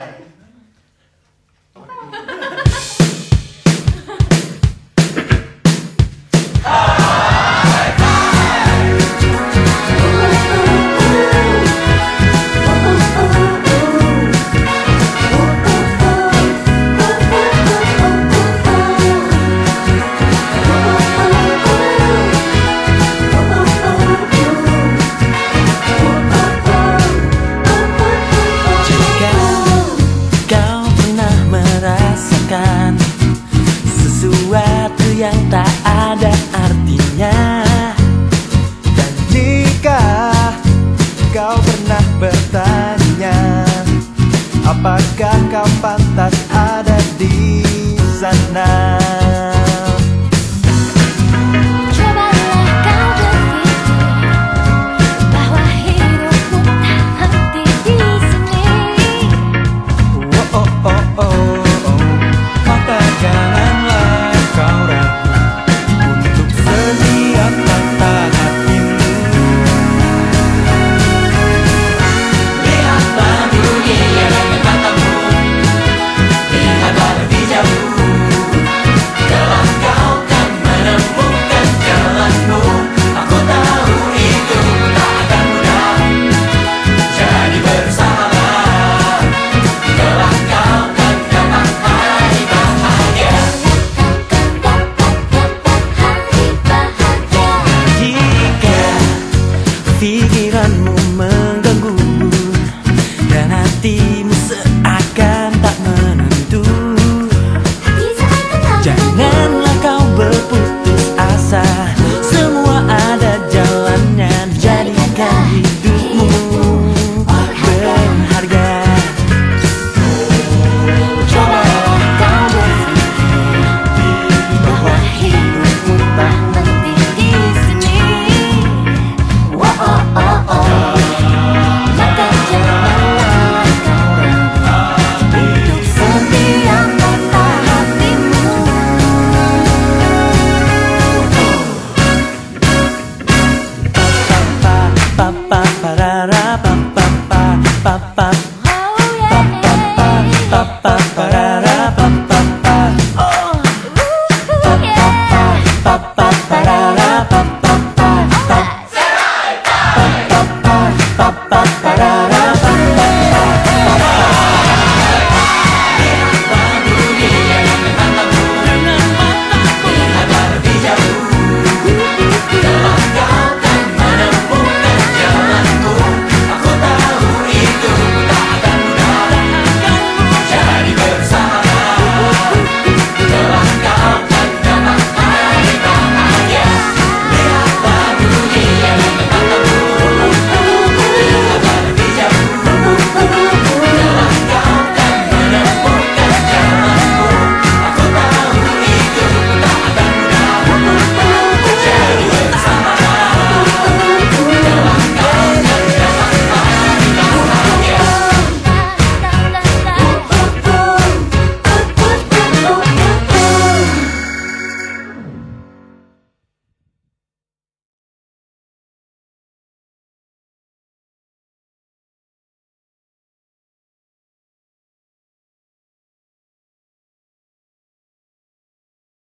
Jika ada artinya. Dan jika kau pernah bertanya Apakah kau pantas ada di sana pikiranmu mengganggu Dan hatimu seakan tak menentu. Janganlah kau berputus asa Semua ada jalannya. Jadikan